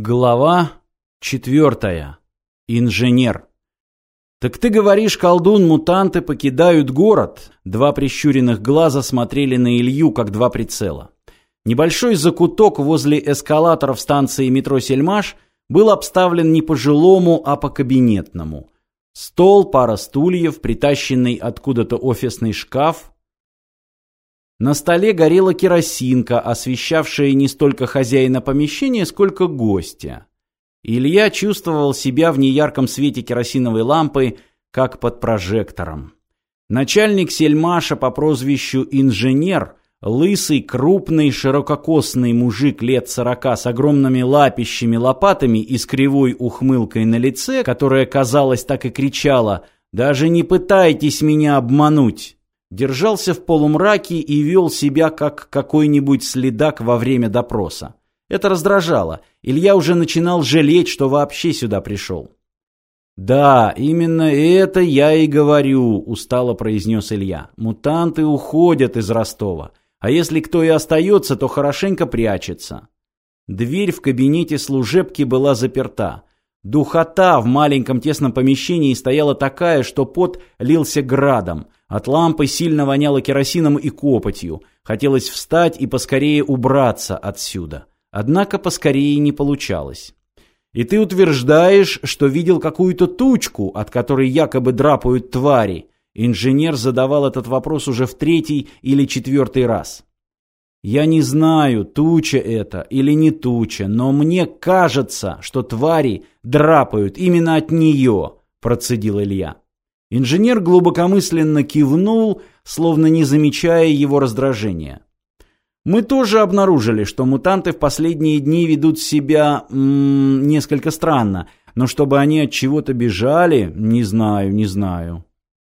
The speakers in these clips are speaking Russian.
Глава четвертая. Инженер. «Так ты говоришь, колдун, мутанты покидают город?» Два прищуренных глаза смотрели на Илью, как два прицела. Небольшой закуток возле эскалаторов станции метро «Сельмаш» был обставлен не по-жилому, а по-кабинетному. Стол, пара стульев, притащенный откуда-то офисный шкаф, на столе горела керосинка, освещавшая не столько хозяина помещения, сколько гостя. Илья чувствовал себя в неярком свете керосиновой лампы, как под прожектором. Начальник сельмаша по прозвищу «Инженер», лысый, крупный, ширококосный мужик лет сорока с огромными лапищами лопатами и с кривой ухмылкой на лице, которая, казалось, так и кричала «Даже не пытайтесь меня обмануть!» Держался в полумраке и вел себя как какой-нибудь следак во время допроса. Это раздражало. Илья уже начинал жалеть, что вообще сюда пришел. «Да, именно это я и говорю», — устало произнес Илья. «Мутанты уходят из Ростова, а если кто и остается, то хорошенько прячется». Дверь в кабинете служебки была заперта. Духота в маленьком тесном помещении стояла такая, что пот лился градом. От лампы сильно воняло керосином и копотью. Хотелось встать и поскорее убраться отсюда. Однако поскорее не получалось. И ты утверждаешь, что видел какую-то тучку, от которой якобы драпают твари. Инженер задавал этот вопрос уже в третий или четвертый раз. Я не знаю, туча это или не туча, но мне кажется, что твари драпают именно от нее, процедил Илья. Инженер глубокомысленно кивнул, словно не замечая его раздражения. Мы тоже обнаружили, что мутанты в последние дни ведут себя м -м, несколько странно, но чтобы они от чего-то бежали, не знаю, не знаю.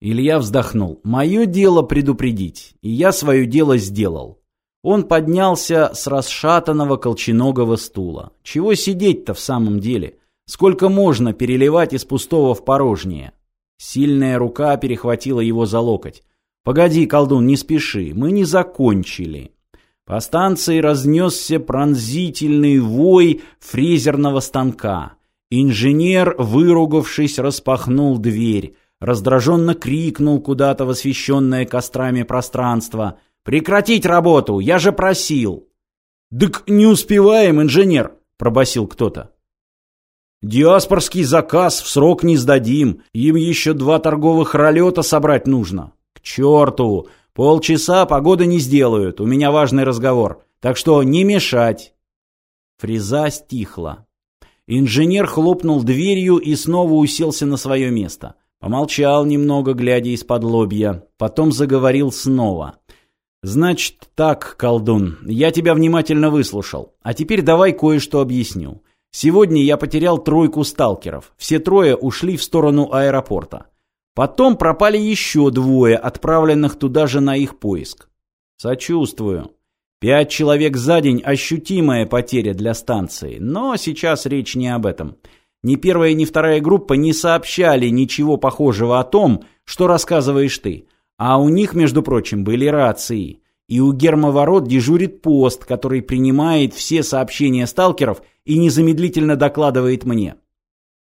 Илья вздохнул. Мое дело предупредить, и я свое дело сделал. Он поднялся с расшатанного колченогого стула. Чего сидеть-то в самом деле? Сколько можно переливать из пустого в порожнее? Сильная рука перехватила его за локоть. «Погоди, колдун, не спеши, мы не закончили». По станции разнесся пронзительный вой фрезерного станка. Инженер, выругавшись, распахнул дверь. Раздраженно крикнул куда-то в освещенное кострами пространство. «Прекратить работу! Я же просил!» «Дык не успеваем, инженер!» — пробасил кто-то. Диаспорский заказ в срок не сдадим. Им еще два торговых ролета собрать нужно. К черту! Полчаса погоды не сделают. У меня важный разговор. Так что не мешать. Фреза стихла. Инженер хлопнул дверью и снова уселся на свое место. Помолчал немного, глядя из-под лобья. Потом заговорил снова. «Значит так, колдун, я тебя внимательно выслушал. А теперь давай кое-что объясню. Сегодня я потерял тройку сталкеров. Все трое ушли в сторону аэропорта. Потом пропали еще двое, отправленных туда же на их поиск. Сочувствую. Пять человек за день – ощутимая потеря для станции. Но сейчас речь не об этом. Ни первая, ни вторая группа не сообщали ничего похожего о том, что рассказываешь ты. А у них, между прочим, были рации. И у гермоворот дежурит пост, который принимает все сообщения сталкеров и незамедлительно докладывает мне.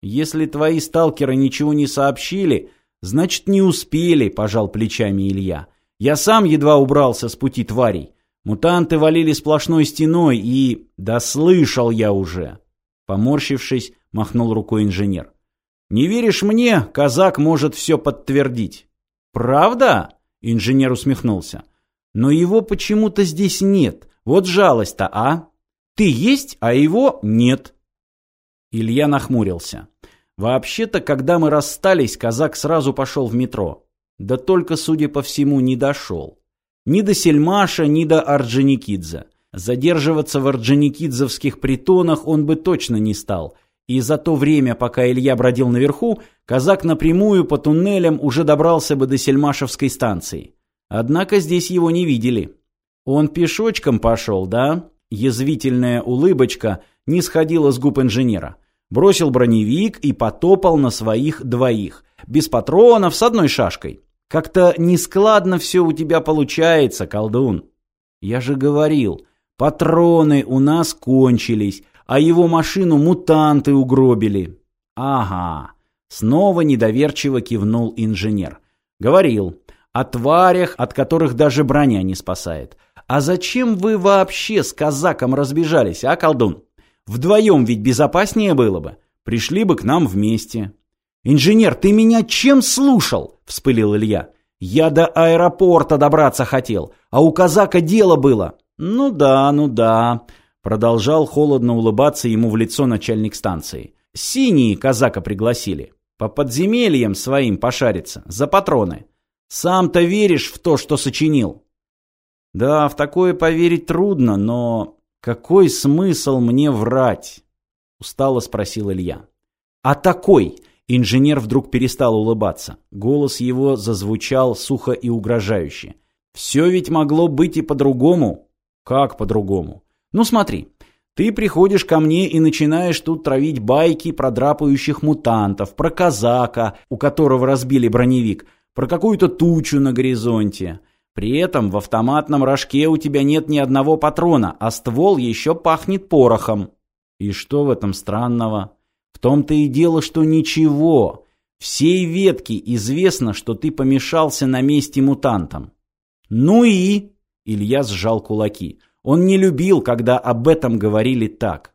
Если твои сталкеры ничего не сообщили, значит не успели, пожал плечами Илья. Я сам едва убрался с пути тварей. Мутанты валили сплошной стеной и... Да слышал я уже. Поморщившись, махнул рукой инженер. Не веришь мне, казак может все подтвердить. Правда? Инженер усмехнулся. Но его почему-то здесь нет. Вот жалость-то, а? Ты есть, а его нет. Илья нахмурился. Вообще-то, когда мы расстались, казак сразу пошел в метро. Да только, судя по всему, не дошел. Ни до Сельмаша, ни до Орджоникидзе. Задерживаться в орджоникидзовских притонах он бы точно не стал. И за то время, пока Илья бродил наверху, казак напрямую по туннелям уже добрался бы до Сельмашевской станции. Однако здесь его не видели. Он пешочком пошел, да? Язвительная улыбочка не сходила с губ инженера. Бросил броневик и потопал на своих двоих. Без патронов, с одной шашкой. Как-то нескладно все у тебя получается, колдун. Я же говорил, патроны у нас кончились, а его машину мутанты угробили. Ага. Снова недоверчиво кивнул инженер. Говорил. О тварях, от которых даже броня не спасает. А зачем вы вообще с казаком разбежались, а, колдун? Вдвоем ведь безопаснее было бы. Пришли бы к нам вместе. «Инженер, ты меня чем слушал?» — вспылил Илья. «Я до аэропорта добраться хотел, а у казака дело было». «Ну да, ну да», — продолжал холодно улыбаться ему в лицо начальник станции. «Синие казака пригласили. По подземельям своим пошариться, за патроны. Сам-то веришь в то, что сочинил?» «Да, в такое поверить трудно, но какой смысл мне врать?» — устало спросил Илья. «А такой!» Инженер вдруг перестал улыбаться. Голос его зазвучал сухо и угрожающе. «Все ведь могло быть и по-другому». «Как по-другому?» «Ну смотри, ты приходишь ко мне и начинаешь тут травить байки про драпающих мутантов, про казака, у которого разбили броневик, про какую-то тучу на горизонте. При этом в автоматном рожке у тебя нет ни одного патрона, а ствол еще пахнет порохом. И что в этом странного? В том-то и дело, что ничего. Всей ветке известно, что ты помешался на месте мутантам. Ну и... Илья сжал кулаки. Он не любил, когда об этом говорили так.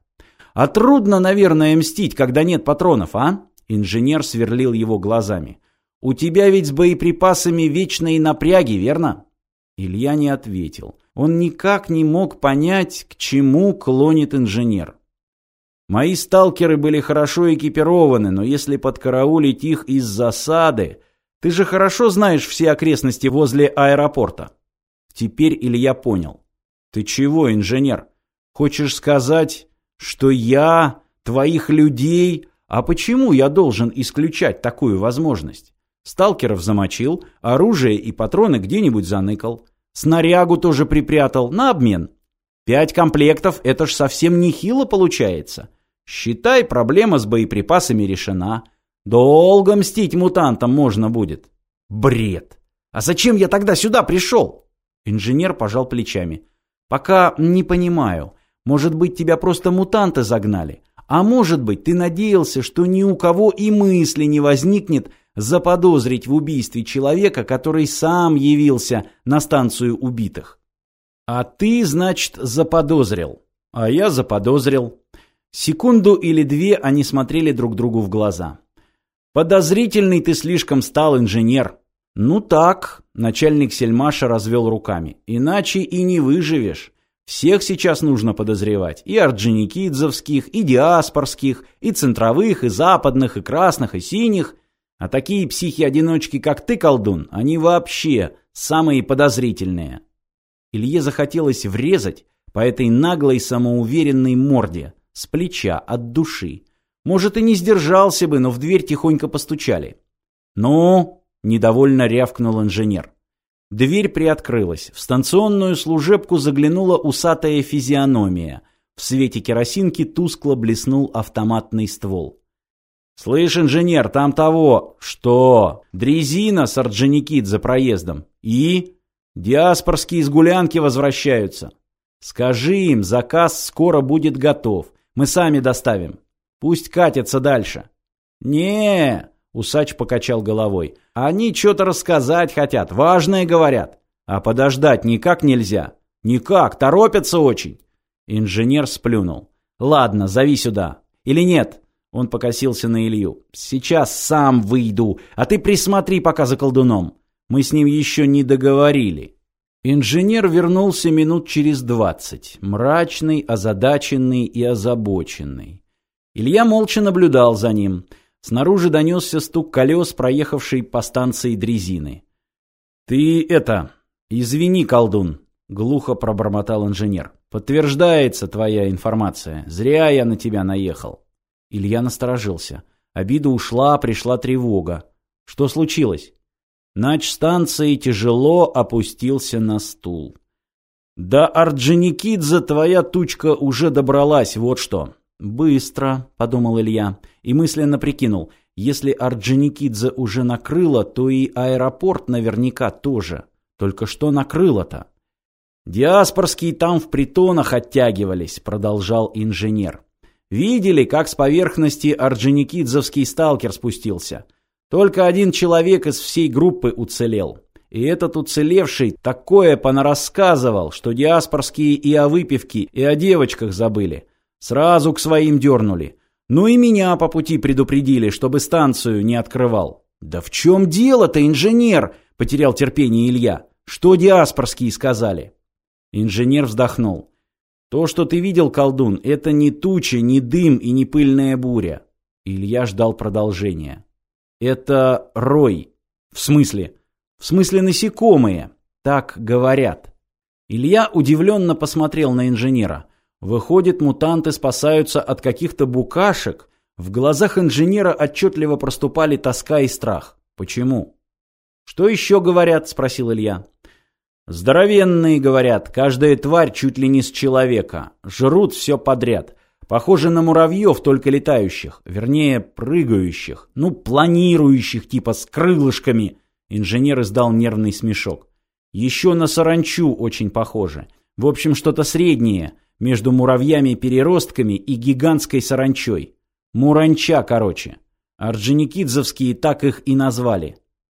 А трудно, наверное, мстить, когда нет патронов, а? Инженер сверлил его глазами. У тебя ведь с боеприпасами вечные напряги, верно? Илья не ответил. Он никак не мог понять, к чему клонит инженер. Мои сталкеры были хорошо экипированы, но если подкараулить их из засады... Ты же хорошо знаешь все окрестности возле аэропорта. Теперь Илья понял. Ты чего, инженер? Хочешь сказать, что я, твоих людей... А почему я должен исключать такую возможность? Сталкеров замочил, оружие и патроны где-нибудь заныкал. Снарягу тоже припрятал, на обмен. Пять комплектов, это ж совсем нехило получается. Считай, проблема с боеприпасами решена. Долго мстить мутантам можно будет. Бред. А зачем я тогда сюда пришел? Инженер пожал плечами. Пока не понимаю. Может быть, тебя просто мутанты загнали. А может быть, ты надеялся, что ни у кого и мысли не возникнет заподозрить в убийстве человека, который сам явился на станцию убитых. А ты, значит, заподозрил. А я заподозрил. Секунду или две они смотрели друг другу в глаза. «Подозрительный ты слишком стал, инженер». «Ну так», — начальник Сельмаша развел руками, — «иначе и не выживешь. Всех сейчас нужно подозревать. И орджоникидзовских, и диаспорских, и центровых, и западных, и красных, и синих. А такие психи-одиночки, как ты, колдун, они вообще самые подозрительные». Илье захотелось врезать по этой наглой самоуверенной морде, с плеча, от души. Может, и не сдержался бы, но в дверь тихонько постучали. «Ну?» – недовольно рявкнул инженер. Дверь приоткрылась. В станционную служебку заглянула усатая физиономия. В свете керосинки тускло блеснул автоматный ствол. «Слышь, инженер, там того...» «Что?» «Дрезина с Орджоникидзе проездом». «И?» «Диаспорские из гулянки возвращаются». «Скажи им, заказ скоро будет готов. Мы сами доставим. Пусть катятся дальше. Не, усач покачал головой. Они что-то рассказать хотят, важное говорят. А подождать никак нельзя. Никак, торопятся очень. Инженер сплюнул. Ладно, зови сюда. Или нет? Он покосился на Илью. Сейчас сам выйду, а ты присмотри пока за колдуном. Мы с ним еще не договорили. Инженер вернулся минут через двадцать, мрачный, озадаченный и озабоченный. Илья молча наблюдал за ним. Снаружи донесся стук колес, проехавшей по станции дрезины. «Ты это... Извини, колдун», — глухо пробормотал инженер. «Подтверждается твоя информация. Зря я на тебя наехал». Илья насторожился. Обида ушла, пришла тревога. «Что случилось?» Нач станции тяжело опустился на стул. «Да, Орджоникидзе, твоя тучка уже добралась, вот что». «Быстро», — подумал Илья, и мысленно прикинул, если Орджоникидзе уже накрыло, то и аэропорт наверняка тоже. Только что накрыло-то? «Диаспорские там в притонах оттягивались», — продолжал инженер. Видели, как с поверхности Орджоникидзовский сталкер спустился. Только один человек из всей группы уцелел. И этот уцелевший такое понарассказывал, что диаспорские и о выпивке, и о девочках забыли. Сразу к своим дернули. Ну и меня по пути предупредили, чтобы станцию не открывал. «Да в чем дело-то, инженер?» – потерял терпение Илья. «Что диаспорские сказали?» Инженер вздохнул. «То, что ты видел, колдун, это не туча, не дым и не пыльная буря». Илья ждал продолжения. «Это рой. В смысле?» «В смысле насекомые. Так говорят». Илья удивленно посмотрел на инженера. Выходит, мутанты спасаются от каких-то букашек? В глазах инженера отчетливо проступали тоска и страх. Почему? «Что еще говорят?» – спросил Илья. «Здоровенные, говорят, каждая тварь чуть ли не с человека. Жрут все подряд. Похоже на муравьев, только летающих. Вернее, прыгающих. Ну, планирующих, типа с крылышками». Инженер издал нервный смешок. «Еще на саранчу очень похоже. В общем, что-то среднее – между муравьями-переростками и гигантской саранчой. Муранча, короче. Орджоникидзовские так их и назвали.